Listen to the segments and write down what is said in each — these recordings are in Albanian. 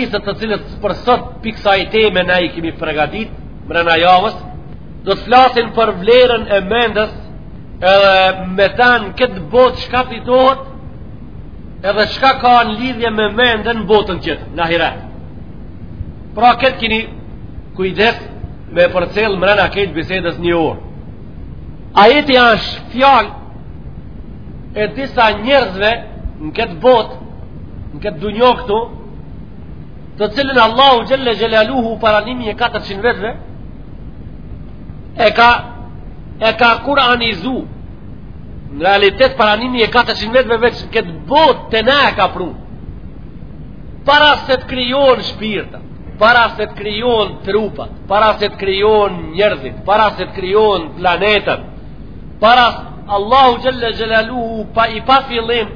Hadithet të cilët për sot pi ksaj teme na i kemi pregatit, mrena javës, do të flasin për vlerën e mendës edhe me tanë në këtë botë shka fitohet edhe shka ka në lidhje me mendën në botën qetër, në ahiret. Pra këtë kini kujdes me përcjell mrena këtë bisedës një orë. Ajeti është fjalë e disa njerëzve në këtë botë në këtë dunjo këtu të cilin Allahu xhel-le xhelaluhu para 1400 vjetëve e ka e ka kuranizu në realitet para 1400 vjetëve veç në këtë botë te ne e ka pru para se të krijon shpirtat para se të krijon trupat para se të krijon njerëzit para se të krijon planetat para Allahu xhel-le xhelaluhu pa i pa fillim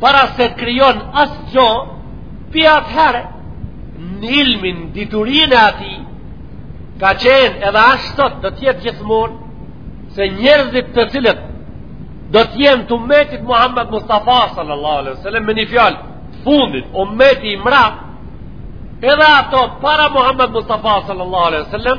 para se të krijon asgjo pi atëherë në ilmin diturinë e atij ka qenë edhe ashtë sot do të jetë gjithmonë se njerëzit të cilët do të jenë t'umetit Muhammed Mustafa sallallahu alaihi wasallam me një fjalë t'fundit umeti i mram edhe ato para Muhammed Mustafa sallallahu alaihi wasallam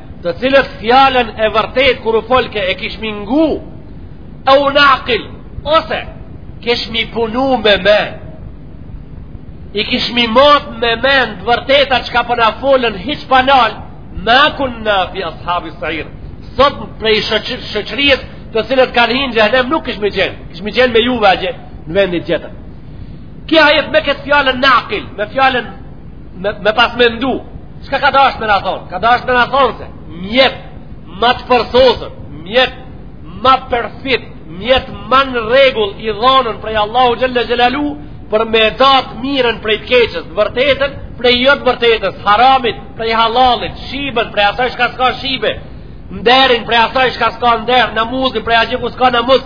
të cilët fjalën e vërtetë kur u folke e kishmi ngu eu naqil ose kishmi punu me me i kishmi mat me me në të vërteta çka po na folën hiç panal ma kunna fi ashabi seir sot prej shoqërijes të cilët kanë hinë xhehenem nuk kishmi kenë kishmi kenë me juve a gje në vend tjetër ky ajet me këtë fjalën naqil me fjalën me, me pas mendu, çka ka dasht me na thonë? Ka dasht me na thonë se mjet ma të përsosun, mjet ma perfekt, mjet ma në rregull i dhanën prej Allahu Xhel-le Xhelaluhu për me da të mirën prej të keqes, të vërtetën prej jo të vërtetës, haramin prej hallallit, shibën prej asaj shka s'ka shibe, nderin prej asaj shka s'ka nder, namuzin prej asaj shka s'ka namuz,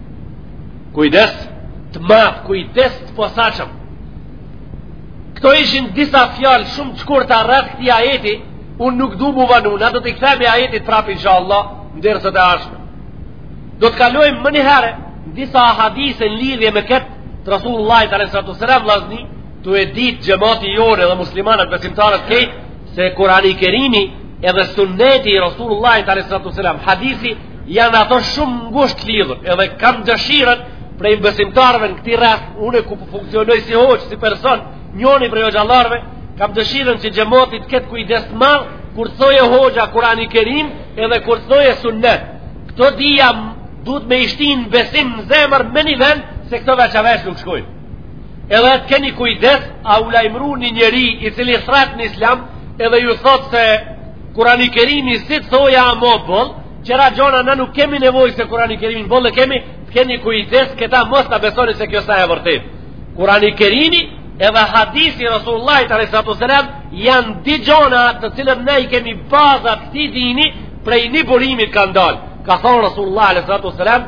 Kujdes të madh, kujdes të posaçëm. Këto ishin disa fjalë shumë të shkurta rreth këtij ajeti, unë nuk du mu vanu, na do të kthehemi ajetit prap inshallah në dersat e ardhshme. Do të kalojmë menjëherë disa hadithe në lidhje me këtë të Rasulullah sallallahu alaihi wasallam, vllazni, tu e ditë xhamati jonë dhe muslimanët besimtarët krejt Se Kurani i Kerimi edhe sunneti i Rasulullahit alejhi salatu wasalam, hadithi janë ato shumë ngusht lidhur, edhe kam dëshirën prej besimtarëve në këtij rreth, une ku funksionoj si hoxhë, si person, njoni prej hoxhallarve, kam dëshirën që xhemati të ketë kujdes madh, kur të thoje hoxha Kurani Kerim, edhe kur të thoje sunnet. Këto dyja duhet me i shtin besim në zemër me një vend, se këto veç e veç nuk shkojnë. Edhe të keni kujdes, a u lajmru një njeri i cili thrret në islam, edhe ju thotë se kurani kerimi si të thoja a mo boll, tjera gjona na nuk kemi nevojë se kurani kerimin boll e kemi, të keni kujdes këta mos ta besoni se kjo s'a e vërtetë. Kurani kerimi edhe hadisi i Rasulullahit alejhi salatu ve selam, janë dy gjona të cilat na i kemi baza t'këtij dini prej një burimit kanë dalë. Ka thonë Rasulullahi alejhi salatu ve selam,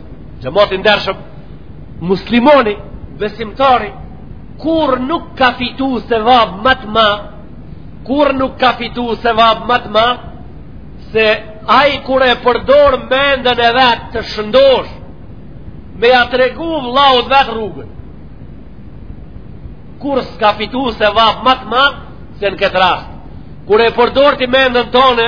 Xhemat i ndershëm, muslimoni, besimtari, kurrë nuk ka fitu sevap ma të madh, kurrë nuk ka fitu sevap ma të madh, se ai kur e përdor mendën e vet të shëndoshë me ja tregu vllaut vet rrugën kurrë s'ka fitu sevap ma të madh se në këtë rast kur e përdor ti mendën tone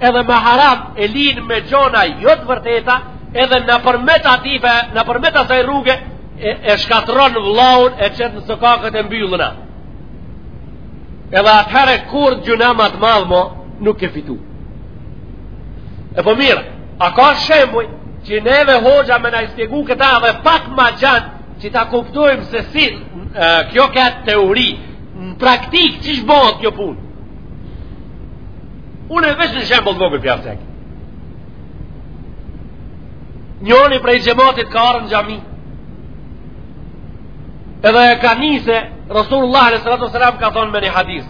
edhe me haram e lin me gjona jo të vërteta edhe nëpërmjet atyne nëpërmjet asaj rruge e, e shkatrron vllaun e qet në sokakët e mbylluna edhe atëherë kurrë gjynah ma të madh mo nuk ke fitu e po mirë a ka shembuj që neve hoxha me na e shpjegu këta edhe pak ma gjanë që ta kuptojmë se si e, kjo këtë teori në praktikë qysh bohet kjo punë Unë veç një shembull të vogël po jav cek Njoni prej xhematit ka ardhë në xhami Edhe e ka nisë Rasulullah alejhi salatu ve selam ka thonë me një hadis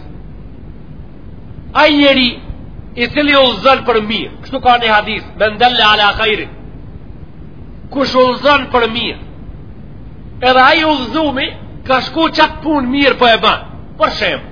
Ai njeri i cili udhëzon për mirë Kështu ka një hadis Men del-le ala hajrin Kush udhëzon për mirë Edhe ai udhëzimi ka shku qat punë mirë po e ban Për shembull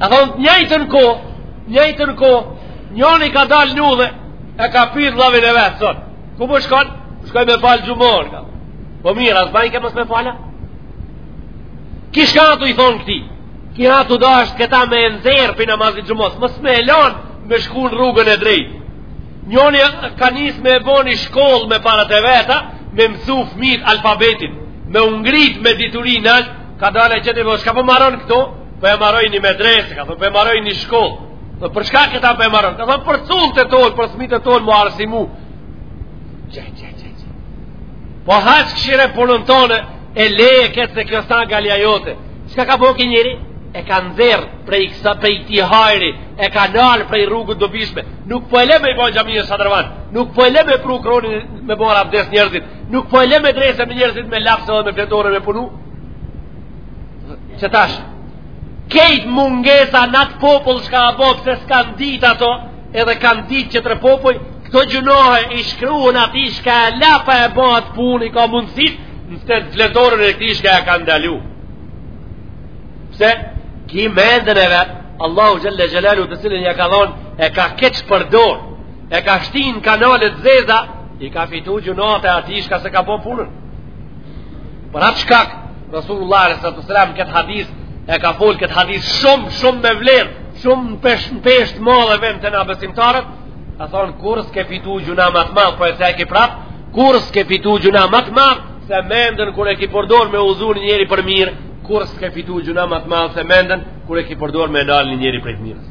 A thonë, n'të njëjtën kohë, të njëjtën kohë, njoni ka dalë n'udhë, e ka pytë vllavin e vet, thotë, ku po shkon? Shkoj me falë xhumanë, ka. Po mirë, a s'ban qe mos me falë? Ky çka a tu i thonë këtij, ky a tu dashtë këta me e nxjerrë prej namazit xhumasë, mos me e lonë me shku në rrugën e drejtë. Njoni ka nisë me bo ni shkollë me parat e veta, me mësu fëmijët alfabetin, me u ngrit me dituri nalt, Ka dalë e qëtë i mos, çka po maron këtu, po e maroj një medresë, ka po e maroj një shkollë. Dhe për çka këta po e maron? Ka thonë për cullët tonë, për fmitë tonë, m'u arsimu. Qe, qe, qe, qe. Po hajt kshyre punën tone, e leje këtë se kjo s'a gajlja jote. Çka ka bo ky njeri? E ka nxjerrë prej kësaj, prej atij hajri, e ka nalë prej rrugës dobishme. Nuk po e le me i bo xhamisë shadërvan, nuk po e le me pru kronin me marr abdes njerëzit, Nuk po e le medresa me njerëzit me laps edhe me fletore me punu? Qetash, kejt mungesa në atë popull shka a bo pse s'kan dit ato, edhe kan dit që tre popull, këto gjynahe i shkruhen atij shka e la pa e bo atë pun i ka mundësit, në të fletoren e tij shka e ka ndalu. Pse, ky mendën e vet, Allahu Xhele Xhelaluhu të cilën ja ka dhonë, e ka keqpërdorë, e ka shti n'kanale t'zeza i ka fitu gjynahet e atij shka s'e ka bo punën për atë shkak Resulullah s.a.s. këtë hadis e ka fol këtë hadis shumë shumë me vlerë shumë në peshë, peshë t'madhe vend të na besimtarët a thonë kurr s'ke fitu gjynah ma të madh po e se e ki prap kurr s'ke fitu gjynah ma të madh se mendën kur e ki përdor me udhëzu njeri për mirë kurr s'ke fitu gjynah ma të madh se mendën kur e ki përdor me nalë njeri prej t'mirës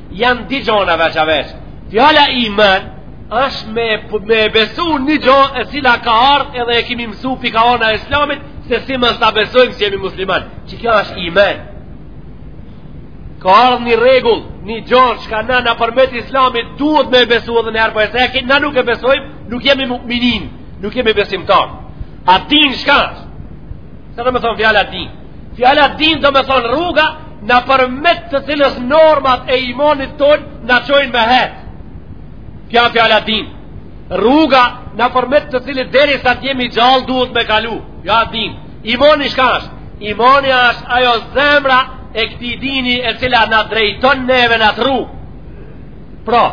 janë dy gjona veç e veç. Fjala iman është me, me besu një gjo e cila ka ardhë edhe e kemi mësu pi ka ana e islamit se si mun ta besojmë si jemi musliman. Që kjo është iman. Ka ardhë një rregull, një gjo që ka na nëpërmjet islamit duhet me besu edhe njerë për po e seki, na nuk e besojmë, nuk jemi mu'min, nuk jemi besimtar. A din shka? Se do me thonë fjala din. Fjala din do me thonë rruga nëpërmjet të cilës normat e imanit tonë në qojnë me hetë. Kja fjala din. Rruga nëpërmjet të cilës derisa të jemi gjallë duhet me kalu. Ja din. Imani shka është? Imani është ajo zemra e këtij dini e cila na drejton neve në atë rrugë. Pra,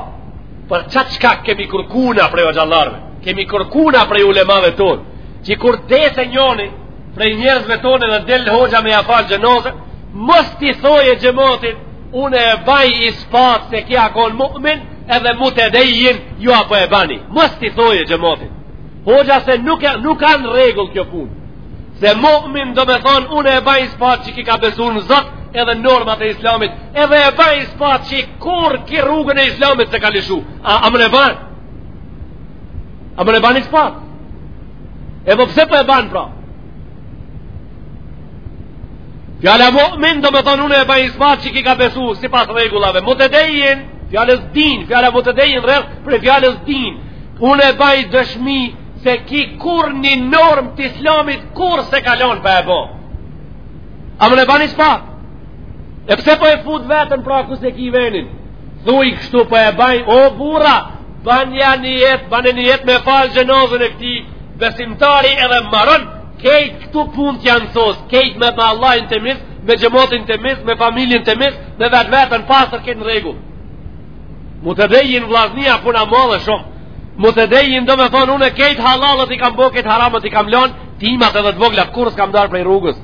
për qatë çka kemi kërku na prej hoxhallarve, kemi kërku na prej ulemave tonë, që kur des njoni, prej njerëzve tonë dhe del hoxha me ja falë xhenazen, mos t'i thojë xhematit, une e baj ispat se ky a konë mu'min, edhe mutedejin, ju a po e bani. Mos t'i thojë xhematit hoxha se nuk, e, nuk a në rregull kjo punë. Se mu'min do me thonë, une e baj ispat që ky ka besu në Zot, edhe normat e islamit, edhe e baj ispat qi kurr ky rrugën e islamit s'e ka lëshu. A, a mun e banë? A mun e banë ispat? E po pse po e banë pra? Fjala mu'min do me thonë une e baj ispat që ky ka besu sipas rregullave. Mutedejin, fjalës din, fjala mutedejin rrjedh prej fjalës din. Une e baj dëshmi se ky kurr një normë të islamit kurr s'e ka lon pa e bo. A mun e banë ispat? E pse po e fut veten pra ku s'e ki venin? Thuj kështu po e baj, o burra, Bana nijet, bana nijet me falë xhenazën e këtij besimtari edhe maron, kejt këtu punët janë sos, kejt me Allahin temiz, me xhematin temiz, me familjen temiz, me vetveten pastër, ke në rregull. Mutedejjin vllazni a puna madhe shumë, mutedejjin domethonë, unë kejt hallallet i kam bo, kejt haramet i kam lonë, t'imat edhe të voglat, kurrë s'kam dalë prej rrugës.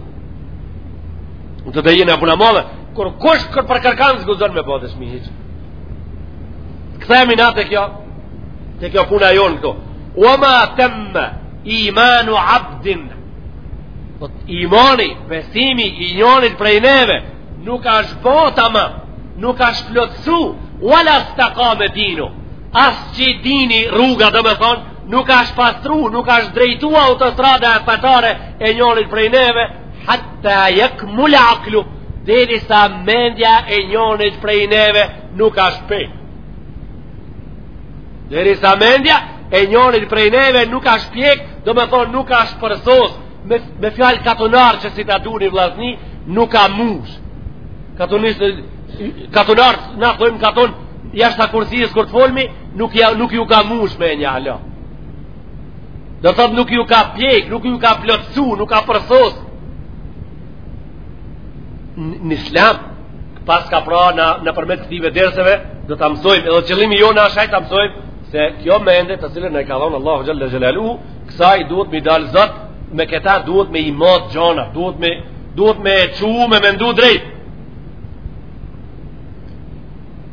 Mutedejjin a puna madhe, Kurrkush kër për kërkan s'guxon me bo dëshmi hiç. Kthemi na te kjo, te kjo puna jonë këtu. Ue ma temme imanu abdin, thot imani, besimi i njonit prej neve, nuk ashtë bo tamam, nuk ashtë plotësu, ue la stekame dinuhu, as që dini rruga domethonë, nuk ashtë pastru, nuk ashtë drejtu autostrada fetare e njonit prej neve, Hatta jekmule akluhu derisa mendja e njonit prej neve nuk është pe. Derisa mendja e njonit prej neve nuk është pjek, domethonë nuk është përsos, me, me fjalë katonar që si ta duni vllazni, nuk ka mush. Katonisht, katonar, na thojmë katon, jashtë ta kursijës kur të folmi, nuk, ja, nuk ju ka mush menja hala. Do thot nuk ju ka pjek, nuk ju ka plotësu, nuk ka përsos. Në islam, paska pra na, na përmjet këtive derseve, do ta mësojmë, edhe qëllimi jonë ashtë ta mësojmë, se kjo mende të cilën na e ka dhonë Allahu xhele xhelaluhu, kësaj duhet me i dalë zot, me këta duhet me i mat gjona, duhet me, duhet me e çu, me mendu drejtë.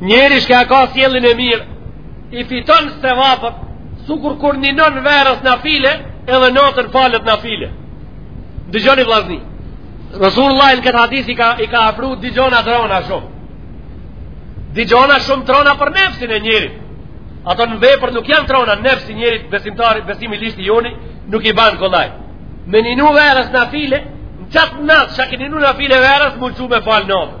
Njeri shka ka sjelljen e mirë, i fiton sevapet, sikur kur ninon verës nafile, edhe natën falet nafile. Dëgjoni vllazni. Rasulullah në këtë hadith i ka, i ka afru dy gjona të rona shumë. Dy gjona shumë të rona për nefsin e njerit. Ato në vepër nuk janë të rona, nefsi i njerit besimtari, besimi i ligshti joni, nuk i ban kollaj. Me ninu verës nafile, në qat natë, që e ke ninu nafile verës, m'u çu me falë natën.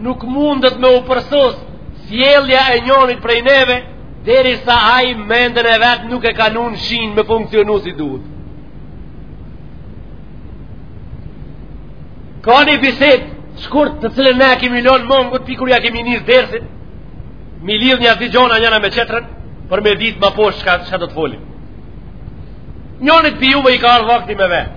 Nuk mundet me u përsos sjellja e njonit prej neve, derisa ai mendën e vet nuk e ka vnu n'shinë me funksionu si duhet. Ka një bisedë shkurt të cilën ne kemi lonë mongut, pi kur ja kemi nis dersit, me i lidh një a dy gjona njëna me tjetrën, për me ditë ma poshtë shka, shka do të folim. Njonit pi juve i ka ardh vakti me vetë.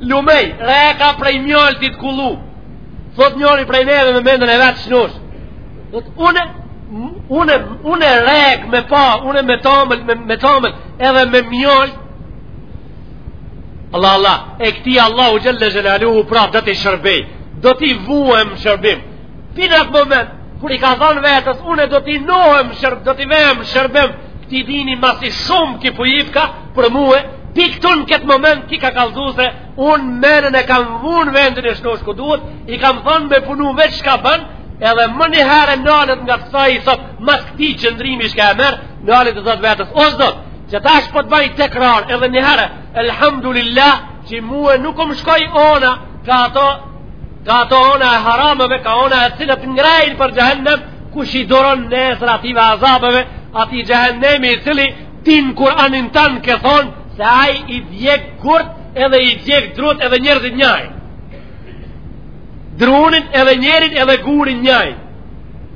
Lumenj, reka prej mjaltit kullu. Thot njëri prej neve me mendën e vet shnosh. Thot, une, une, une rekë me pa, une me tamël, me, me tamël, edhe me mjalt. Allah, Allah, e këtij Allahu xhele xhelaluhu pra, do t'i shërbej, do t'i vuhem shërbim. Pik n'atë moment, kur i ka thonë vetës, unë do t'i nohem shërbim, do t'i vehem shërbim, këti dini masi shumë ki pu jipka për mue, pik në këtë moment ki ka kallzu se unë menën e kam vunë vendin e shnosh ku duhet, i kam thonë me punu veç shka bën, edhe menjëherë nalet nga kësaj thot mas këti qëndrimi shka e merr, nalet e thot vetës, o Zot, qe tash po të baj tekrar, edhe një herë, elhamdulillah, që mua nuk më shkoj ona, ka ato Ka ato ona e harameve, ka ona e cila të ngrejn për xhehennem, kush i duron nesër ative azabeve, ati xhehennemi i cili ti n'Kuranin tan ke thon, se aj i djek gurt edhe i djek drut edhe njerëzit njaj. Drunin edhe njerin edhe gurin njaj.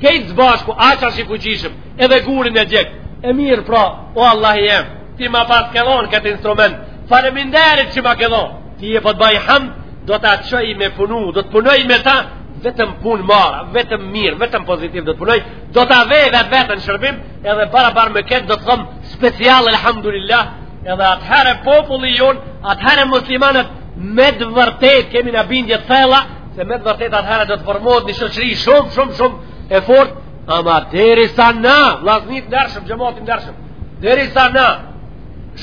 Kejt s'bashku, aq ashtë i fuqishëm, edhe gurin e djek. E mirë pra, o Allahi jem, ti ma paske dhon këtë instrument, faleminderit që ma ke dhon. Tye po të baj hamd, do ta çoj me punu, do të punoj me ta vetëm punë t'mara, vetëm mirë, vetëm pozitiv do të punoj, do ta vej vetveten shërbim, edhe barabar me këtë do të them special alhamdulillah, edhe atëherë populli jon, atëherë muslimanët me të vërtetë kemi na bindje të thella se me të vërtetë atëherë do të formohet një shoqëri shumë shumë shumë e fortë, ama derisa na, vllazën t'ndershëm, xhemat i ndershëm. Derisa na,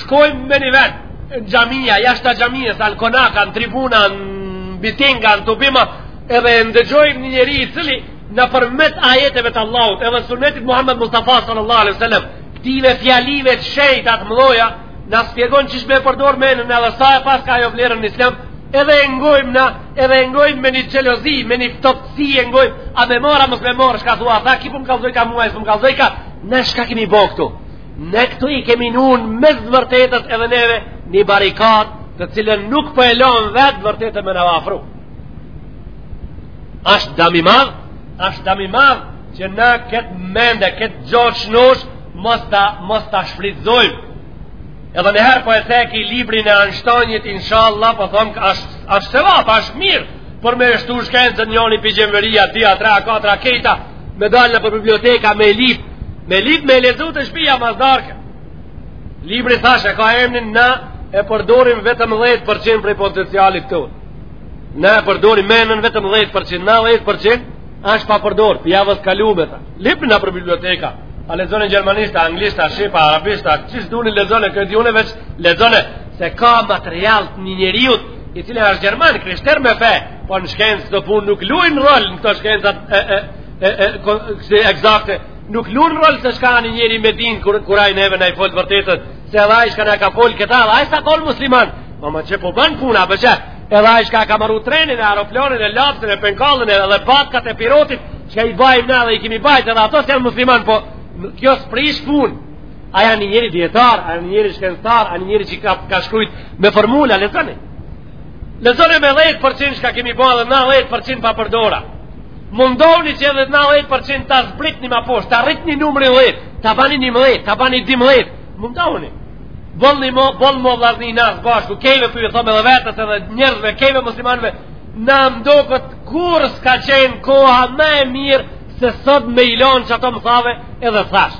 shkojmë me një ven, në xhamija, jashta xhamijës, në konaka, në tribuna, në mitinga, në tubima, edhe e ndëgjojmë një njeri i cili, nëpërmjet ajeteve të Allahut, edhe sunetit Muhammed Mustafa sallallahu alaihi sallam, këtive fjalive të shejta mëdoja, na spjegon qysh me e përdor menën edhe sa e paska ajo vlerën në islam, edhe e ngojmë na, edhe e ngojmë me një xhelozi, me një ftoftësi e ngojmë, a me mora, mos me mora, shka thua, tha, ki pu m'kallzojka mua, e s'më kallzojka, ne shka kemi bo këtu, Ne këtu i kemi vun mes vërtetës edhe neve një barikad të cilën nuk po e lon vetë vërtetën me na u afru. Ashtë dam i madh, ashtë dam i madh që na këtë mende, këtë gjo të shnosh, mos ta, mos ta shfrytzojmë. Edhe njëherë po e ceki librin e Ajnshtajnit, inshallah, po thom, ashtë sevap, ashtë mirë. për me e shtu shkencën njoni për gjemëria, dy a, tre a, katër a, kejt a, me dalë nëpër biblioteka, me lip, me lip, me e lexu te shpia, mas darke. Libri thash e ka emnin ne e përdorim vetëm 10% prej potencialit tonë. Ne e përdorim menën vetëm 10%, 90% është pa përdor, pi javës kalume, ta. Lipne nëpër biblioteka, a lexone gjermanisht a, anglisht a, shqip a, arabisht a, qysh duni lexone, këtë ju veç lexone, se ka material të një njeriut, i cili është gjerman, krishter me fe, po në shkencë do punë nuk luajnë rol në këto shkenca e e e e kësi egzakte, nuk luajnë rol se shka a një njeri me din kur, kur ai neve na i fol vërtetët, se edhe ai shka na ka folë këta, edhe ai s'ka konë musliman, po më që po bënë puna, për po që, edhe ai shka ka maru trenin e aeroplanin e lapsin e penkallën e edhe patkat e pirotit, që i bajmë na dhe i kemi bajt edhe ato s'janë musliman, po kjo s'prish punë, A je ni njeri dijetar, a ni njeri shkenctar, a ni njeri që ka, ka shkrujt me formula, lexoni. Lexoni me 10% shka kemi po edhe 90% pa përdora. Mundoni që edhe 90% ta zbritni ma poshtë, ta rritni numrin 10, ta bani 11, ta bani 12. Mundoni. Boll mo, boll mo vllazni, na së bashku, kejve po ju thom edhe vetes edhe njerëzve, kejve muslimanve, na mdo këtë kur s'ka qenë koha me mirë se sot me ilonë që ato më the ave edhe thashë.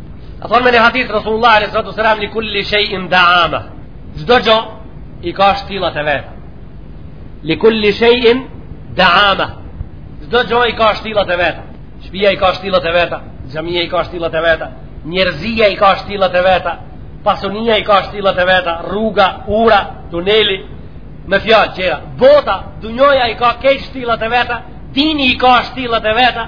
A thonë me një hadith Rasulullah alejhi salatu ves-selam li kulli shejin diama Çdo gjo i ka shtyllat e veta Li kulli shejin diama Çdo gjo i ka shtyllat e veta Shpia i ka shtyllat e veta Xhamija i ka shtyllat e veta Njerëzia i ka shtyllat e veta Pasunia i ka shtyllat e veta Rruga, ura, tuneli Me fjalë tjera Bota, dunjoja i ka kejt shtyllat e veta Dini i ka shtyllat e veta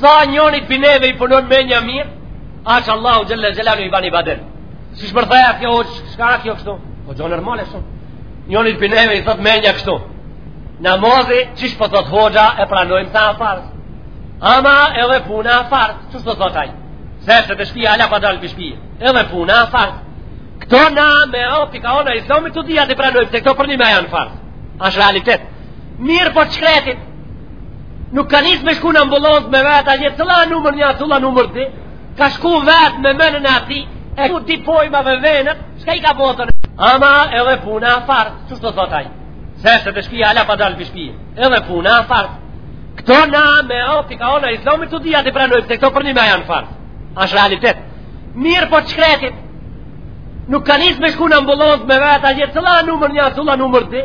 Sa njëri prej neve i punon mendja mirë, aqë Allahu xhelle xhelaluhu i ban ibadet. Si shpërthehet kjo, o shka kjo kështu? O gjo normale shumë. Njëri prej neve i thot mendja kështu. Namazi, qish për po thot hoxha e pranojmë sa farz. Ama edhe puna a farz, qysh thot ai? Se sa te shpia, ala pa dalë prej shpie. Edhe puna a farz. Këto na me optikën e islamit të dyja t'i pranojmë, se këto përnjëme janë farz. Ashtë realitet. Mirëpo të shkretit, Nuk ka nisë me shku në ambulansë me vetë, a gjithë salla numër një, salla numër dy, ka shku vetë me menë e atij, e ku ti pojma dhe venët, shka i ka botën? Ama edhe puna a farz, qysh të thot ai? Se sa te shpia, ala pa dalë prej shpie, edhe puna a farz. Këto na me optikën e islamit të dyja t'i pranojmë, se këto përnjëme janë farz, ashtë realitet. Mirëpo të shkretit, nuk ka nisë me shku në ambulansë me vetë, a gjithë salla numër një, salla numër dy,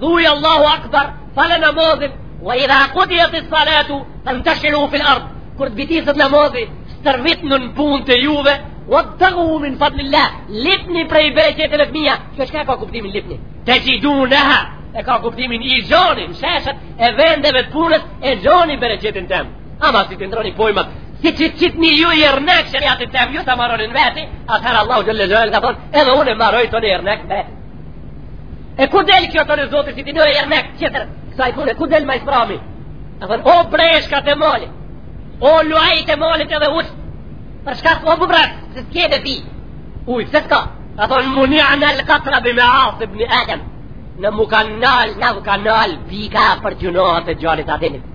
Thuj Allahu Akbar, fale namazin, wa idha qudiyat as-salatu fantashiru fil ard. Kur të bitizet namazi, stërvit në punë të juve, wabtaghu min fadlillah. Lipni prej bereqeteve të mia. Kjo çka ka kuptimin lipni? Tajidunaha. E ka kuptimin i gjoni, në sheshet e vendeve të punës, e gjoni bereqetin tem. Ama si të ndroni pojma, si që qitë një ju i rënek, sheriatit tem, ju të maroni në veti, atëherë Allahu xhelle xhelle, ka thonë, edhe unë e maroj të një rënek, E ku del kjo të në zotër që ti në e jërnek qëtër kësaj pune, ku del ma i sprami? E thënë, o breshka të malit, o luaj të malit edhe ujq, për shka të obu brak, se të kjede pi, uj, se s'ka? E thënë, munia anel katra bi measi beni Adem, në mu ka nalë, në mu ka nalë, pika për gjynahet e djalit Ademit.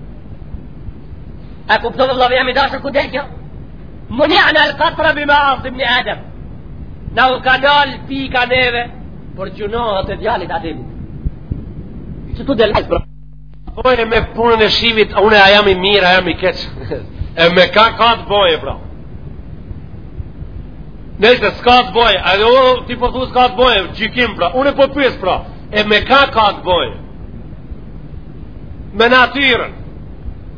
E kuptove vllau jem i dashur ku del kjo? Munia anel katra bi measi ibni Adem Na u ka nal pika neve Për gjynahet e djalit Ademit Që tu dhe lajtë Bojë me punën e shiut Une a jam i mirë, a jam i keq E me ka ka të bojë bro Nëse s'ka të bojë A jo ti po thu s'ka të bojë Gjikim bro, une po pys bro E me ka ka të bojë Me natyrën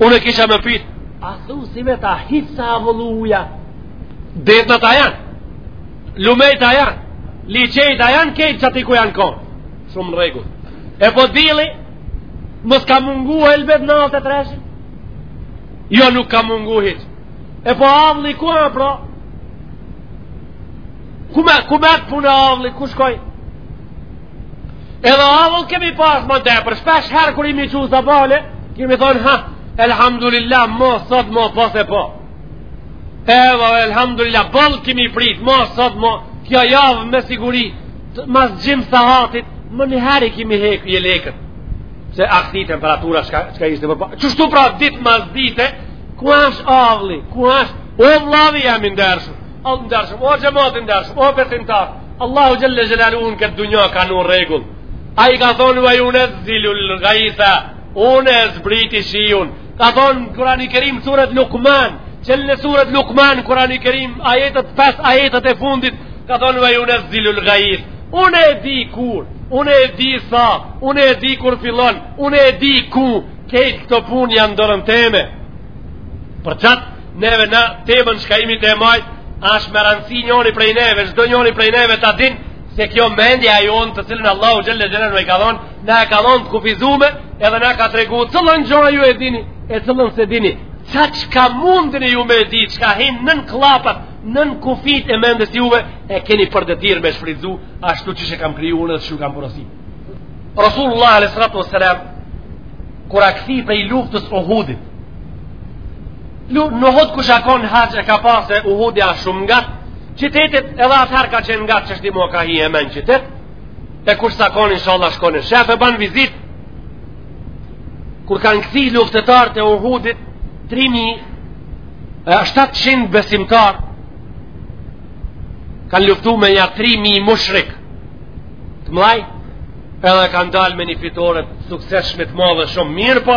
Unë e kisha me pit A thu simjet hiç s'a avullu uja Detnat a janë Lumejt a janë Liqejt a janë kejt qaty ku janë kon Shumë në rregull E po dilli Mos ka mungu elbet në altë e treshin Jo nuk ka mungu hiç E po avulli ku a bra Ku me, ku met atë punë avulli Ku shkoj Edhe avull kemi pas më tepër, shpesh herë kur imi çu sabale, kemi thonë, ha, elhamdulillah, mo, sot, mo, pos e po. Evo, elhamdulillah, boll kemi prit, mo, sot, mo, kjo javë me siguri, mas gjymsë sahatit, menjëherë i kemi hek jelekët. Se a kthi temperatura, shka, shka ishte përpara. Qështu pra dit mas dite, ku ashtë avlli, ku ashtë, o vllavi jem i ndershëm, o ndershëm, o xhemat i ndershëm, o besimtar, Allahu xhelle xhelaluhu në këtë dunja ka vnu rregull Ai ka thonë ve junezzilul gajthe Unë e zbriti shiun Ka thonë në Kurani Kerim suret Lukman Çelne suret Lukman në Kurani Kerim Ajetet pes ajetet e fundit Ka thonë ve junezzilul gajthe Unë e di kur Unë e di sa Unë e di kur fillon Unë e di ku Kejt këto pun janë n'dorën teme Për qatë Neve në temën çka imi tu e majt, asht me rëndësi njëri prej neve, çdo njëri prej neve ta din se kjo mendja e jonë të cilën Allahu xhelle xhelalu e ka dhënë, na e ka dhënë të kufizume edhe na ka tregu cillën gjë ju e dini, e cillën s'e dini. Sa çka mundni ju me di, çka hin nën kllapat, nën kufit e mendës juve, e keni për detyr me shfrytzu ashtu siç e kam kriju dhe siç ju kam porosit. Rasulullah sallallahu alaihi wasallam kur a kthi prej luftës Uhudit, Në, në Uhud kush a kon haxh e ka pa se Uhudi a shumë ngat qytetit edhe atëherë ka qenë ngat tashti mo ka hi mren qytet e kush s'a kon inshalla shkon e shef e ban vizit kur kanë kthi luftëtarët e Uhudit 3700 besimtar kanë luftu me nja 3000 mushrik të mdhaj edhe kanë dalë me një fitore të suksesshme të madhe shumë mirë po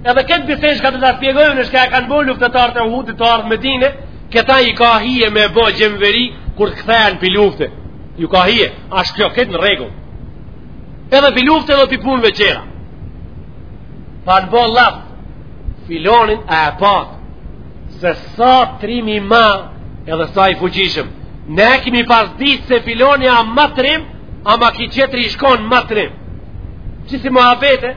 Edhe këtë bisedë shka do ta spjegojmë në shka e kanë bo luftëtarët e Uhudit të ardhë Medine, këta i ka hije me bo gjemëveri kur të kthehen pi lufte. Ju ka hije, ashtë kjo këtë në rregull. Edhe pi lufte edhe pi punëve tjera. Kanë bo llaf, filonin e e patë, se sa trim i madh edhe sa i fuqishëm. Ne kemi pas ditë se filoni a ma trim, ama ki tjetri ish kon ma trim. Kësi muhabete,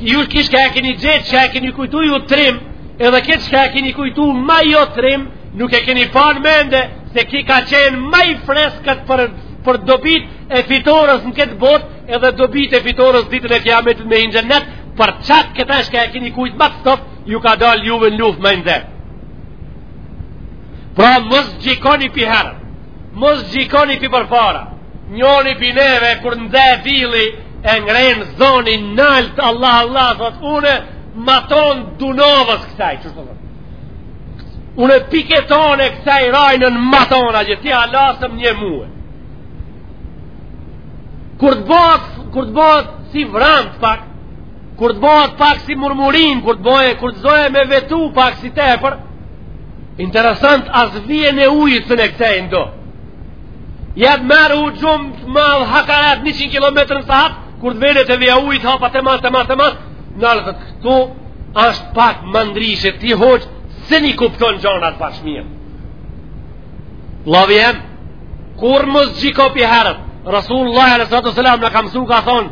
Ju ki shka e keni gjithë që e keni kujtu ju trim Edhe ki shka e keni kujtu ma jo trim Nuk e keni pas n'mende Se ki ka qenë ma i freskët për, për dobit e fitores në këtë botë Edhe dobit e fitores ditën e kiametit me hi n'xhenet Për qatë këta shka e keni kujtu ma të ftoft Ju ka dal juve në luftë ma i nxehtë Pra mos gjikoni pi herët Mos gjikoni pi përpara Njoni pi neve kur nxe dilli e ngren zonin nalt Allah Allah thot une maton dunovës kësaj që shpo thot une piketon e kësaj rajnë në maton a gjithi halasëm një muë kur të bohet kur të bohet si vrant pak kur të bohet pak si murmurim kur të boje kur të zoje me vetu pak si teper interesant a s'vjen ujtë në kësaj ndo Jep merë u gjumë të madhë hakarat 100 km në sahat, kur të venet e vja ujtë hapa të masë, të masë, të masë, në alë të këtu, ashtë pak më ndrishe, ti hoxhë, se një kupton gjonat pak shmirë. Vllavi em, kurrë mos gjiko pi herët, Resulullah alejhi salatu selam në kam su ka thonë,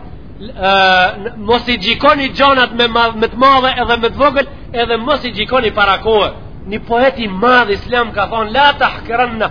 mos i gjikoni gjonat me, me të madhe edhe me të vogël, edhe mos i gjikoni para kohe. Një poet i madh islam ka thonë, la tahkirenne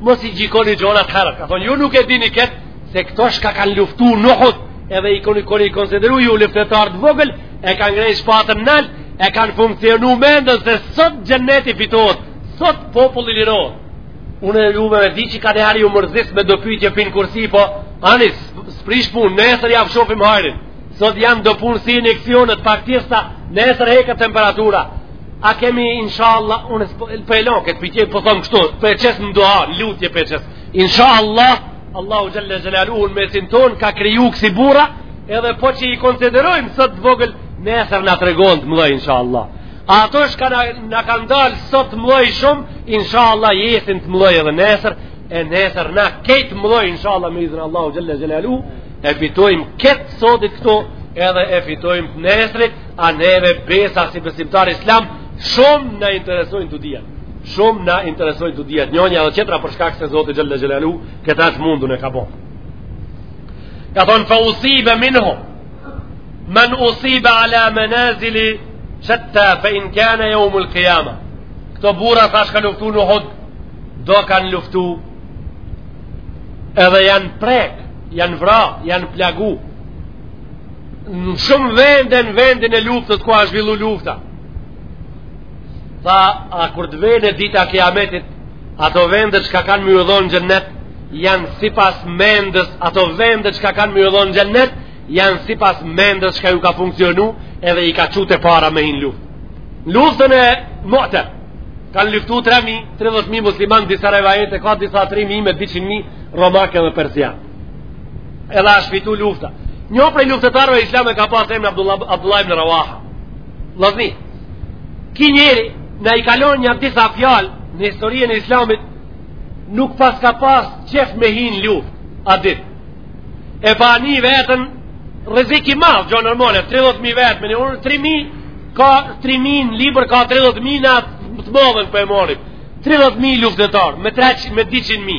Mos i gjikoni gjonat herët, ka thonë, ju nuk e dini këtë, se këto shka kanë luftu në Uhud, edhe i koni koni konsideru ju luftëtarë të vogël, e kanë ngrej shpatën nalë, e kanë funksionu mendën se sot xhenneti fitohet, sot populli lirohet. Unë e juve me di që kanjëherë ju mërzis me do pyjtje pi në kursi, po ani, s'prish punë, nesër ja shofim hajrin, sot janë do punë si injekcionet, pak tjesta, nesër heket temperatura, A kemi inshallah unë po e po lë këtë pikë po thom kështu, po e qes në dua, lutje po e qes. Inshallah Allahu xhalla xhelaluhu në mesin ton ka kriju kësi burra, edhe pse i konsiderojmë sot të vogël nesër na tregohen të mdhaj inshallah. Ata çka na kanë dal sot të mdhaj shumë, inshallah jesin të mdhaj edhe nesër, e nesër na kejt mdhaj inshallah me izin Allahu xhalla xhelalu e fitojmë këtë sodit këtu edhe e fitojmë nesërit A neve besa si besimtar islam shumë na interesojnë të dyjat. Shumë na interesojnë të dyjat. Njënja edhe qetra për shkak se Zoti xhalla xhelalu këta të mundun e ka bo. Ka thon fa usiba minhu. Man usiba ala manazil shatta fa in kana yawm al qiyamah. Këto burra tash kanë luftu në Uhud, do kanë luftu edhe janë prek, janë vra, janë plagu. në shumë vende në vendin e luftës ku a zhvillu lufta tha a kur të vjen e dita kijametit ato vende çka kanë me ju dhonë në xhennet janë sipas mendës ato vende çka kanë me ju dhonë në xhennet janë sipas mendës çka ju ka funksionu edhe i ka çu te para me hi në luft në luftën e Mutes kanë luftu 3.000 30.000 musliman disa rivajete ka disa 3.000 me 200.000 romakë dhe persianë Edhe është fitu lufta. Një prej luftetarëve islam e ka pas emrin Abdullah Abdullah ibn Rawaha. Vllazni. Ky njeri na i kalon një disa fjalë në historinë e Islamit nuk pas ka pas qef me hi në luftë at dit. E pa në veten rrezik i madh, gjo normale, 30.000 vetë, me një anë 3.000, ka 3.000 në libër, ka 30.000 në atë të madhen po e marrim. 30.000 luftetar, me, 300, me 200.000,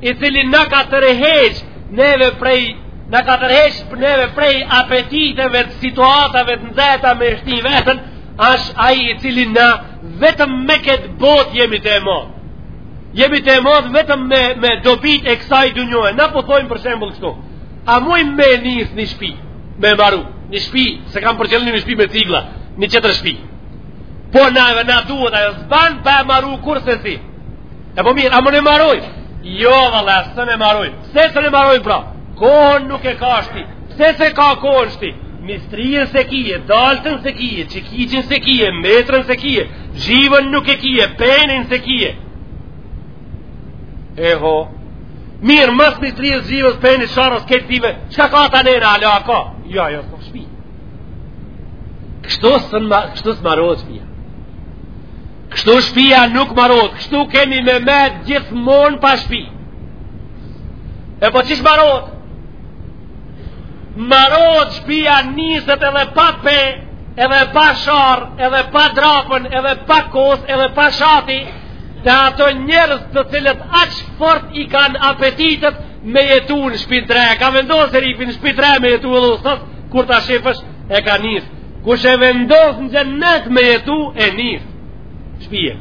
i cili na ka tërheq neve prej na ka tërheq neve prej apetiteve të situatave të nxehta me e shti veten asht ai i cili na vetëm me këtë bot jemi të emot jemi të emot vetëm me, me dobit e kësaj dunjaje na po thojmë për shembull kështu a muj me e nis një shpi me e maru një shpi se kam për qëllim një shpi me cigla një qetër shpi po na, na duhet ajo s'ban pa e maru kursesi E po mirë, a mun e maroj? Jo, valla, s'un e maroj. Pse s'un e maroj, pra? Kohën nuk e ka shti. Pse s'e ka kohën shti? Mistrien s'e kije, daltën s'e kije, çekiçin s'e kije, metrën s'e kije, zhivën nuk e kije, penin s'e kije. Eho, mirë, mas mistries, zhivës, penit, sharrës, këtë tive, çka ka ta nena, alo, a ka? Jo, jo, s'ka shpi. Kështu s'marohet shpia. Kështu shpia nuk marot, kështu kemi me met gjithmonë pa shpi. E po qysh marot? Marot shpia niset edhe pa pe, edhe pa sharrë, edhe pa drapën, edhe pa kosë, edhe pa shati, te ato njerëz të cilët aq fort i kanë apetitet me jetu në shpi t're. Ka vendos e ripin në shpi t're me jetu edhe usët, kur ta shifësh, e ka nis kush e vendos në xhennet me jetu e nis shpije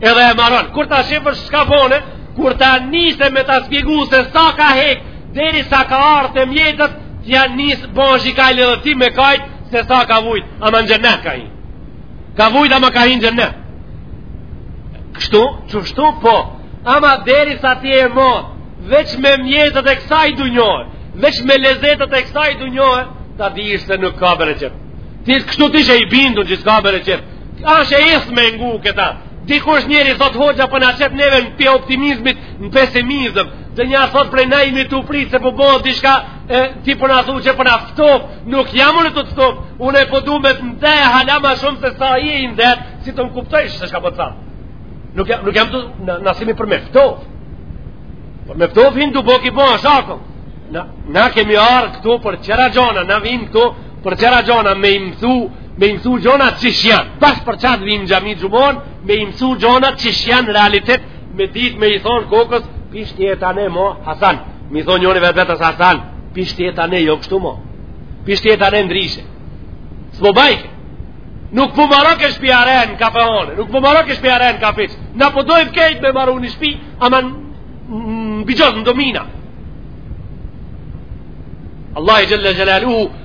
edhe e maron kur ta shifësh shka bone kur ta nise me ta spjegu se sa ka hek deri sa ka ardh te mjetet t'ja nis bon shikaj dhe ti me kajt se sa ka vujt ama në xhennet ka hi Ka vujt ama ka hi n'xhenet. Kështu, qështu po, ama deri sa ti je mo, veç me mjetet e kësaj dunjaje, veç me lezetet e kësaj dunjaje, ta dish se nuk ka bereqet. Ti kështu ti je i bindur që s'ka bereqet. A shë e isë me ngu këta. Dikush njeri thot hoxha po na qet neve prej optimizmit, në pesimizëm. Dhe njani thot prej na jemi të upritë se po bëhet diçka, E, ti po na thu që po na ftof, nuk jam unë tu të ftof, unë po du me të ndez hala ma shumë se sa je i ndez, si të më kuptojsh shka po të thamë. Nuk, ja, nuk jam të, na, na s'jemi për me ftof. Për me ftof, hin n'duboki po në shakëm. Na, na kemi ardh këtu për qera gjona, na vijmë këtu për qera gjona me i mësu, me i mësu gjona që shë janë. Pas për qatë vijmë n'xhami xhumon, me i mësu gjona që shë janë realitet me dit me i thonë kokës pishtë një jetë anë mo Hasan me i thonë njeri vetvetes Hasan pishtë jetë anë jo kështu mo pishtë jetë anë ndrishe s'po bajke nuk po maroke shpia e re n'kafeone nuk po maroke shpia e re n'kafiq na po dojmë kejt me maru një shpi ama në bijot në domina Allahu xhelle xhelaluhu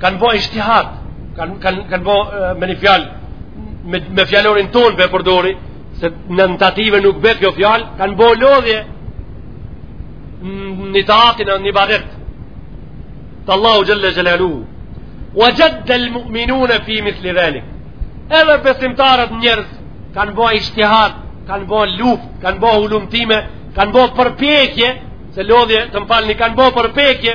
kanë bo ixhtihad, kanë kan, kan bo me një fjalë, me, me fjalorin tonë po e përdori, se në nëtative nuk be kjo fjalë, kanë bo lodhje në itaat edhe në ibadet, te Allahu xhelle xhelaluhu, ue xhtehedel mu'minune fi mithli dhalik, edhe besimtarët njerëz, kanë bo ixhtihad, kanë bo luftë, kanë bo hulumtime, kanë bo përpjekje, se lodhje të më falni, kanë bo përpjekje,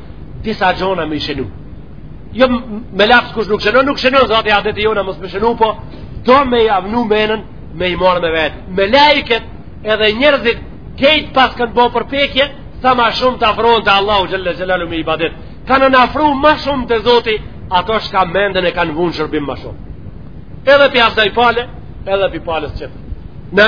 disa gjona me shenu jo me laps kush nuk shenu nuk shenu zati adetet e jona mos me shenu po do me i avnu menën me i morë me vetë melaiket edhe njerëzit kejt pas kanë bo përpjekje sa ma shumë të afrohen te Allahu xhelle xhelaluhu me ibadet kanë u afru ma shumë te Zoti ato shka mendjen e kanë vu në shërbim ma shumë edhe prej asaj pale edhe prej palës qetër në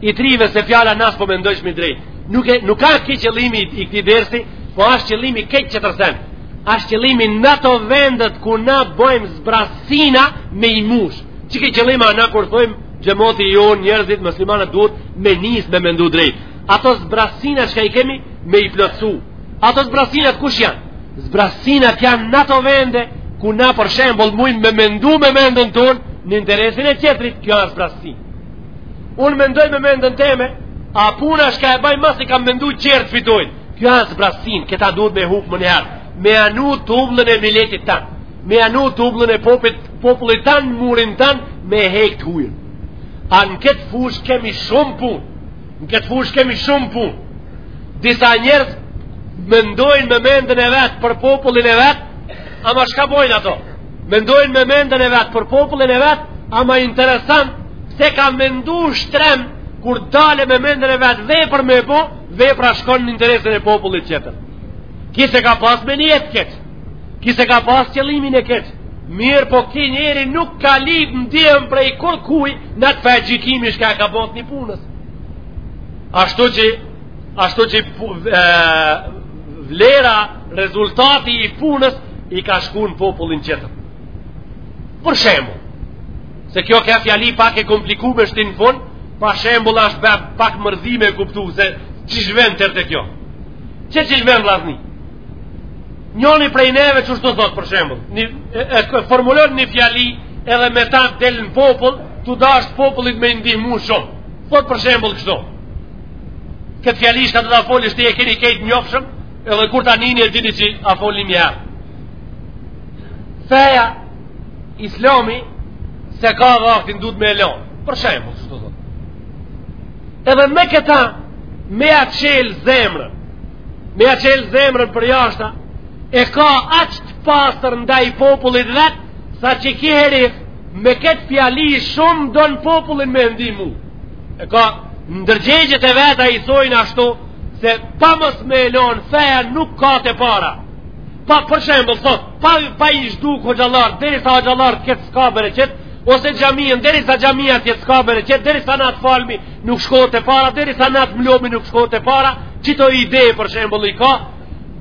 i trive se fjala na s'po mendojshmi drejt nuk e nuk a ky qëllimi i këtij dersi po asht qëllimi kejt qetër sen asht qëllimi në ato vendet ku na bojmë zbrasina me i mush qiky qëllim a na kur thojmë xhemati jon njerëzit muslimanët duhet me nis me mendu drejt ato zbrasina çka i kemi me i plotsu ato zbrasinat kush janë zbrasinat janë në ato vende ku na për shembull mujmë me mendu me mendën tonë në interesin e qetrit kjo është zbrasina Unë mendoj me menden teme, a puna shka e baj masi kam mendu qert fitojnë. Kjo asht zbrasin, këta duhet me hek menjëherë. Me a nu tubllën e miletit tanë. Me a nu tubllën e popit, popullit tanë, murin tanë, me e hek të hujën. A në këtë fush kemi shumë punë. Në këtë fush kemi shumë punë. Disa njerëz mendojnë me menden e vet për popullin e vet, ama shka bojnë ato? Mendojnë me menden e vet për popullin e vet, ama interesant pse ka mendu shtrem kur dale me menden e vet vepër me bo, vepra shkon në interesin e popullit qetër. Ki s'e ka pas me nijet keq, ki s'e ka pas qëllimin e keq, mirëpo ki njeri nuk ka lip ndihmë prej kurkuj në atfe gjikimi shka e ka bot një punës. Ashtu që Ashtu që vlera, rezultati i punës i ka shku në popullin qetër. Për shembull, se kjo a fjali pak e komplikume shti në fund, pa shembull asht pak mërzi me e kuptu se qish ven tërë kjo. Qe qish ven vllazni? Njoni prej neve qishtu thotë për shembull, një, e, e, e formulon një fjali edhe me ta delë në popull, tu dashtë popullit me i ndihmu shumë. Thotë për shembull kështu. Këtë fjali shka do ta foli shti e keni kejt të njofshëm edhe kur ta nini e dini që a fol mjaft. Feja islami s'e ka dhe vaktin duhet me e lon. Për shembull, qishtu thotë. Edhe me këta me ia qel zemrën me ia qel zemrën për jashta e ka aqë të pastër ndaj popullit vet saqë ki herif me këtë fjali shumë don popullin me e ndimu E ka ndërgjegjet e veta i thojnë ashtu se pa mos me e lon feja nuk ka te para. Pa për shembull thot, pa pa i zhduk hoxhallarët derisa hoxhallarët të ketë s'ka bereqet ose xhamijen derisa xhamia të ketë s'ka bereqet derisa na t'falmi nuk shkohet te para derisa na t'mlomi nuk shkohet te para, qito ide për shembull i ka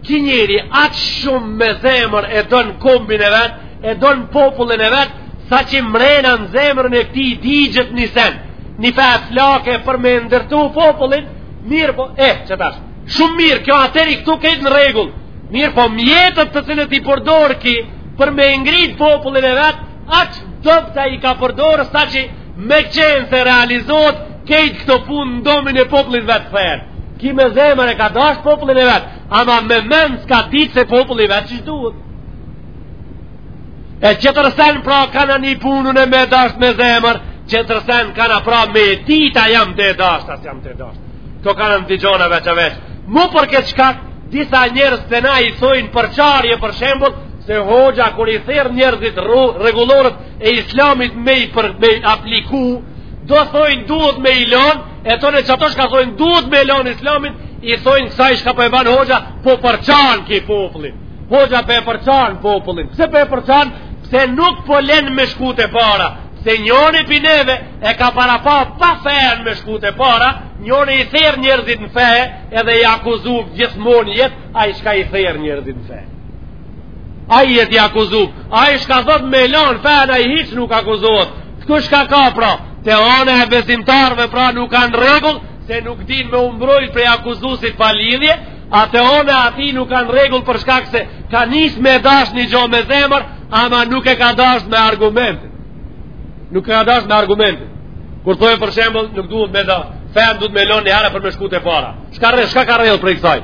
Ki njeri aq shumë me zemër e don kombin e vet, e don popullin e vet, saqë mrena në zemrën e këtij digjet një sen, nifa flake për me e ndërtu popullin, mirëpo, eh, qitash, shumë mirë, kjo a deri këtu kejt në rregull, mirëpo, mjetet të cilët i përdor ki, për me e ngrit popullin e vet, Aq dobët i ka përdorë sa që me qenë se realizohet kejt këto pun në domin e popullit vet therr. Ki me zemër e ka dasht popullin e vet, ama me mend s'ka ditë se populli vet qish duhet. E qetër sen pra kanë një punën e me e dasht me zemër, qetër sen kanë pra me e dit a jam tu e dasht, a s'jam tu e dasht. Këto kanë di gjona veç e veç. Mu për këtë shkak, disa njerëz te na i thojnë përçarje për shembull, se hoxha kur i therr njerëzit rregulloret e islamit me i për me apliku do thonë duhet me i lën e tonë qato çka thonë duhet me lën islamin i thonë ksaj shka po e ban hoxha po përçan ki popullin hoxha po e përçan popullin pse po e përçan pse nuk po lën me shku te para se njëri pi neve e ka parapa pa fen me shku te para njëri i therr njerëzit në fe edhe i akuzu gjithmonë jet ai shka i therr njerëzit në fe Ai jet i akuzu. Ai shka thot me lan fejën ai hiç nuk akuzohet. Ktu shka ka pra? Te ana e besimtarëve pra nuk ka në rregull se nuk din me u mbrojt prej akuzusit pa lidhje, a te ana e tij nuk ka në rregull për shkak se ka nis me dash një gjë me zemër, ama nuk e ka dash me argument. Nuk e ka dash me argument. Kur thonë për shembull nuk duhet me dash fen, duhet me lën një herë për me shku te para. Çka rre, çka ka rrjedh prej kësaj?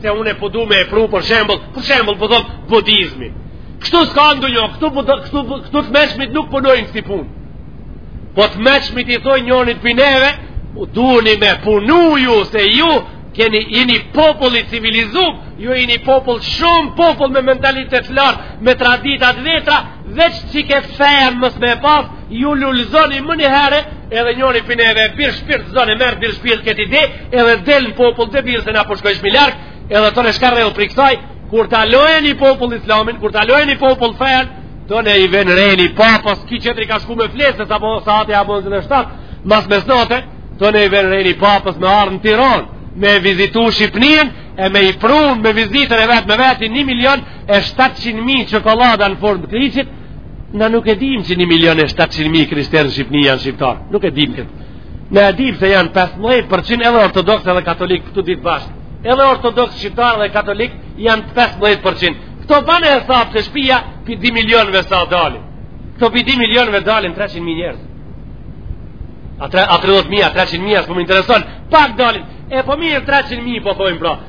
Se une po du me e pru për shembull, për shembull po thom budizmin. Kështu s'ka ndu njo, këtu, këtu, këtu të mençmit nuk punojnë ksi punë. Po të mençmit i thojn njonit pi neve, u duni me punu ju, se ju keni ini popull i civilizum, ju ini popull shumë popull me mentalitet lartë, me tradita t'vjetra, Veç qike fejën mos me pas, ju lulëzoni menjëherë, edhe njëri pi neve, birë shpirt, zoni merr, birë shpirt këtë ide, edhe del në popull dhe birë se na po shkojmë ma lart, edhe ton shka rrjedh prej kësaj, kur ta lojë një popull islamin, kur ta lojë një popull fejën, ton i vjen reni Papës, ki qetri ka shku me flejt, sa po sa ati a bënë zë në shtatë, mas mesnate, ton i vjen reni Papës me ardh në Tironë, me vizitu Shqipnin, e me i prun me vizitën e vet me vete, një milion, e 700.000 çokollada në formë të kriqit, na nuk e dim që 1 milion e 700.000 krishterë në Shqipni janë shqiptarë, nuk e dim këtë. Na e dim se janë 15% edhe ortodoks edhe katolik të dit bashkë. Edhe ortodoks shqiptarë dhe katolik janë 15%. Këto bane hesap te shpia pi 2 milionëve sa dalin. Këto pi 2 milionëve dalin 300.000 njerëz. A 30.000, a 300.000, as po më intereson, pak dalin. E po mirë 300.000 po thojmë pra.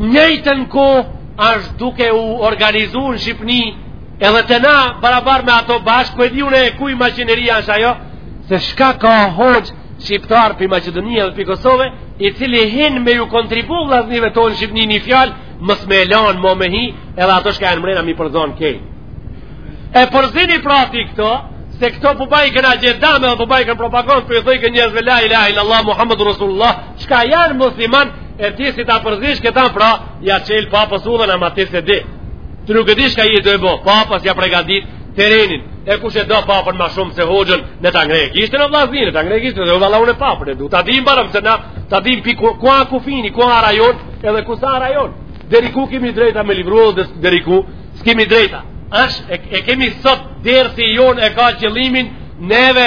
Njëjtën kohë është duke u organizu në Shqipni edhe te na barabar me ato bashkë, ku e di une e kujt maqineri është ajo, se shka ka hoxhë shqiptar prej Maqedonie dhe prej Kosove, i cili hin me ju kontribu vllaznive tonë në Shqipni një fjalë, mos me lanë më me hi, edhe ato shka janë mrena m'i përzonë krejt. E përzini prej aty këto, se këto po bajkan po gjitha me dhe po bajkan propagandë, për po i thojkan njerëzve la ilaha illallah, Muhammed Rasulullah, Çka janë musliman e ti si t'i përzish këta pra, ja çel papës udhën ama ti s'e di. Ti nuk e di shka i dojë bo, papës ja përgatit terenin, e kush e do papën ma shumë se hoxhën le ta ngrejë gishtin vllazni, ta ngrejë gishtin dhe vallah unë papën e du. Ta dim barem se na, ta dim pi ku, ku a kufini, ku a rajon, edhe ku s'a rajon. Deri ku kemi drejta me lëvru dhe deri ku s'kemi drejta. Ash, e, e kemi sot dersi jonë e ka qëllimin neve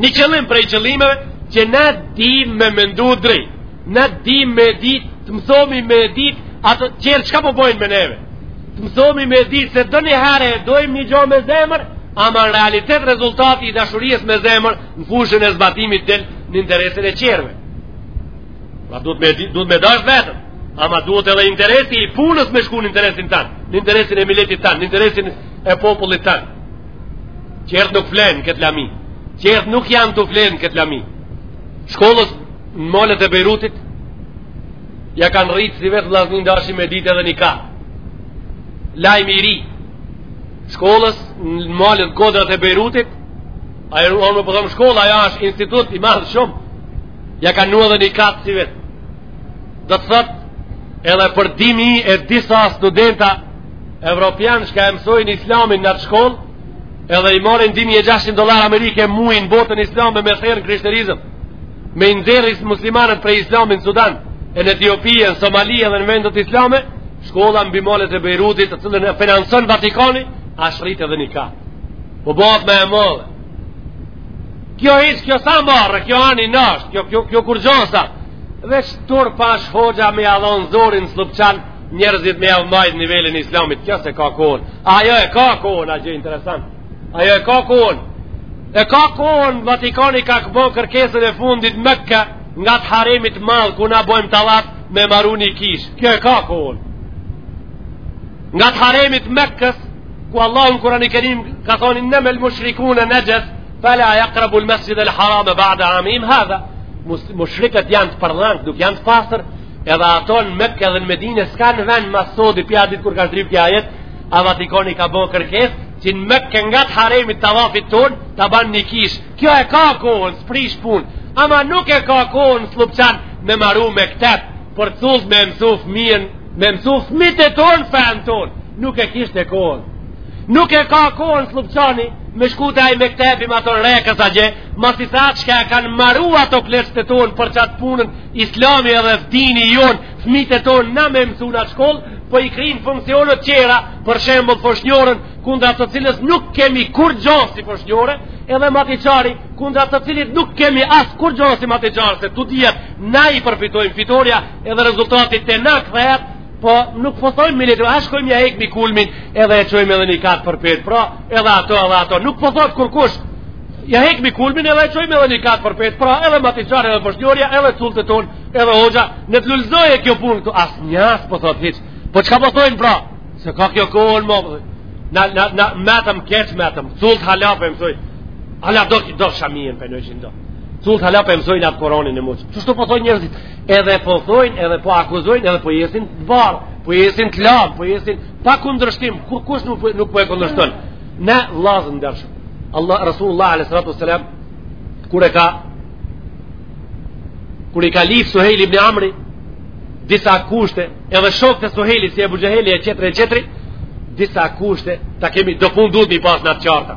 Një qëllim prej qëllimeve që na dim me mendu drejt. Na dim me ditë, të mësomi me ditë ato qerë çka po bojnë me neve. Të mësomi me ditë se donjëherë e dojmë një gjo me zemër, ama në realitet rezultati i dashurisë me zemër në fushën e zbatimit del në interesin e qerëve. Pra duhet me, duhet me dashtë vetëm, ama duhet edhe interesi i punës me shku në interesin tanë, në interesin e miletit tanë, në interesin e popullit tanë. Qertë nuk flenë këtë lami. Qertë nuk janë tu flenë këtë lami. Shkollës në malet e Bejrutit, ja kanë rritë sivjet vllazni n'dashi me ditë edhe një kat. Lajmë i ri. Shkollës në malet, kodrat e Bejrutit, ai po thonë shkollë, ajo është institut i madh shumë, ja kanë nua edhe një kat sivjet. Do të thotë, edhe për dy mijë e disa studenta, evropian çka e mësojnë islamin në atë shkoll edhe i marrin 2600 dolar Amerike mujin në botën islame me thirrë në krishterizëm me i nxjerrë muslimanët prej islami në Sudan e në Etiopi, në Somali edhe në vendet islame shkolla mbi malet e Bejrutit të cilën e financon Vatikani ashtë rritë edhe një kat po bëhet ma e madhe kjo ishë kjo s'a marre kjo ani nashtë kjo, kjo, kjo kurgjo s'a veç turp asht hoxha me adhon zorin Sllupçan Njerëzit me ja majtë nivelin islamit, kjo s'e ka kohën. Ajo e ka kohën, asht interesant. Ajo e ka kohën. E ka kohën, Vatikani ka bo kërkesën e fundit n'Mekë ngat haremit madh, ku na bojmë tavaf me maru një kishë. Kjo e ka kohën. Ngat haremit Mekës, ku Allahu në Kurani kerim ka thonë innemel mushrikune nexhes, fela jakrabul mesxhidel harame ba'da amihim hadha, mushrikët janë të përlanë, nuk janë të pastër, Edhe ato në Mekë edhe në Medinë s'kan vend ma sodi pi at ditë kur ka zdryp ky ajet, ama Vatikani ka bo kërkesë që në Mekë ngat haremit tavafit ton ta ban një kish. Kjo e ka kohën, s'prish punë. Ama nuk e ka kohën Sllupçani me maru mektep për cullt me mësu fëmijën, me mësu fëmit e ton fen ton. Nuk e kishte kohën. Nuk e ka kohën Sllupçani me shku te aj mektepi matanë rekës atje, Masi tha çka e kanë maru ato pleqtë tonë për qat punë Islami edhe dini jon, fëmijët tonë na me mësu në shkollë, po i kryjnë funksionet tjera, për shembull foshnjorën kundra të cilës nuk kemi kurgjo si foshnjore, edhe matiçari kundra të cilit nuk kemi as kurgjo si matiçar se të dyjat na i përfitojmë fitorja edhe rezultati te na kthehet Po, nuk po thojmë me letru, a shkojmë ja hekmi kulmin edhe e qojmë edhe një kat përpjetë, pra edhe ato edhe ato, nuk po thojmë kurkush, ja hekmi kulmin edhe e qojmë edhe një kat përpjetë, pra edhe matiçari edhe foshnjorja edhe cullt e tonë edhe hoxha, le të lulëzoje kjo punë këtu, asnjë s'po thotë hiç, po çka po thojmë pra, s'e ka kjo kohën ma, na, na, na, metëm keq metëm, cullt hala po mësojn, hala do, do shamien për në gjithë do, cullt hala po mësojn në atë koronin e muqë, qeshtu po thojnë njerëzit, edhe po thojnë, edhe po akuzojnë, edhe po jesin të bardhë, po jesin të larë, po jesin pa kundërshtim, kurkush nuk, nuk po e kundërshton. Ne vllazën t'ndershëm. Allah, Rasulullah a.s. kur i ka, kur i ka lyp Suhejli ibn Amri, disa kushte, edhe shokët e Suhejlit, si Ebu Xhehli e qetri e qetri, disa kushte, tha kemi do pun duhet m'i pas na të qarta.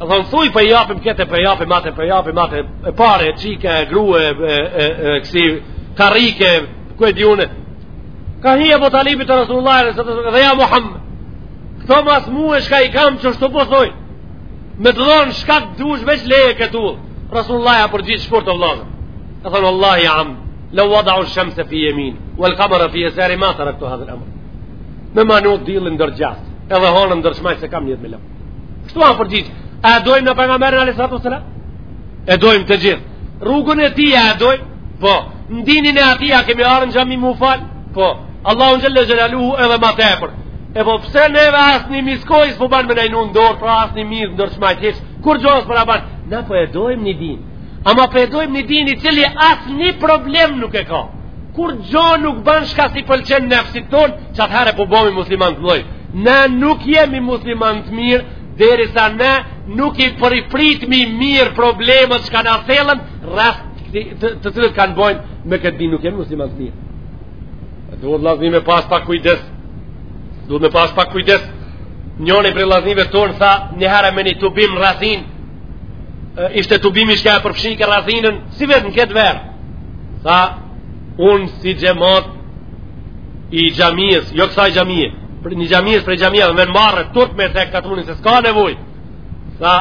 Dhe na thuj po t'japim këte, po t'japim ate, po t'japim ate, e pare, e qike, e grue, e, e, e, e kësi, karrike, ku e di une. Ka hi Ebu Talibi te Rasulullahi, dhe ja Muhammed, këto mas mu e shka i kam qeshtu po thojn, me të dhonë shka të dush veç leje këtu, Rasulullahi a përgjigj shkurt vllazën. E thonë, Wallahi ja am, leu wadau shemse fi jemini wel kamera fi jesari ma terektu hadhel emr. Me ma nu dillin n'dor t'djatht, edhe honën n'dor t'majt s'e kam nijet me lonë. Kështu a përgjigj, a e dojmë na pejgamberin a.s. E dojmë të gjithë. Rrugën e tij a e dojmë, po, n'dinin e atij a kemi ardh n'xhami m'u falë, po, Allahun xhel-le xhelaluhu edhe ma tepër. E po pse neve asnjë mishkojë s'po ban me na e nu në dorë, pra asnjë mizë n'dorë t'majtë hiç, kurgjo s'po na ban, na po e dojmë një din. Ama po e dojmë një din i cili asnjë problem nuk e ka. kurgjo nuk ban shka s'i pëlqen nefsit ton qatëherë po bomi musliman të mdhoj ne nuk jemi musliman të mirë derisa ne nuk i pritmi mirë problemet çka na sjellën njerzt të cilët kanë bojnë me këtë din nuk jemi musliman të mirë e duhet vllazni me pas pak kujdes duhet me pas pak kujdes njoni prej vllaznive tonë tha njëherë me një tubim rrethinë ishte tubimi shka e përfshinke rrethinën sivjet në këtë verë tha unë si xhemat i xhamiës jo kësaj xhamie për një xhamiës prej xhamie dhe me në marrë tut me të katunin se s'ka nevoj tha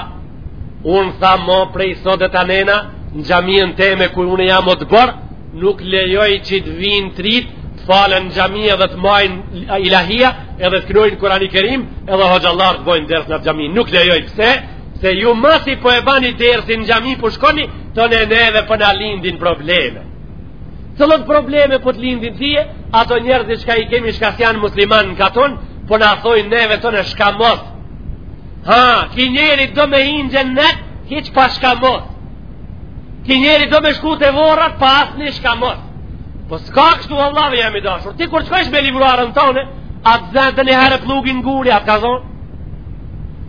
unë tha mo prej sot e tanena në xhamiën teme ku unë jam odbor nuk lejoj që të vinë të rit të falen në xhami dhe të majnë ilahia edhe të knojnë kurani kerim edhe hoxhallar të bojnë ders në xhami nuk lejoj pse Se ju masi po e bani dersin në xhami po shkoni, tonë neve po na lindin probleme. Cilat probleme po të lindin tije, ato njerëzi çka i kemi çka s'janë musliman në katun, po na thojn neve tonë shka mos. Ha, ki njeri do me hin në xhenet, hiç pa shka mos. Ki njeri do me shku te vorrat, pa asnjë shka mos. Po s'ka kështu vlla jem i dashur. Ti kur të shkojsh me livru arën tone, a të zen një herë plugin guri, a të ka zonë.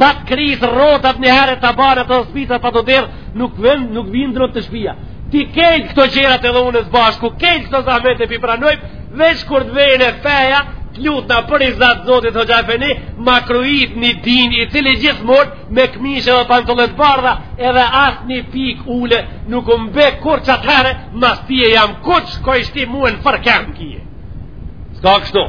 Ta të kris rrotat një herë ta bën ato spica pa të derë, nuk vën nuk vin drot te shpia. Ti kejt këto gjërat e dunjas së bashku, kejt këto zahmete p'i pranojm, veç kur të vjen te feja, lutna për rizat Zotit hoxh efeni, ma kruit një din i cili gjithmonë me këmishë dhe pantollet bardha, edhe as një pikë ule, nuk më mbe kurrçfare masti, e jam kuç, ko ishti mua në fërkem kije. S'ka kështu.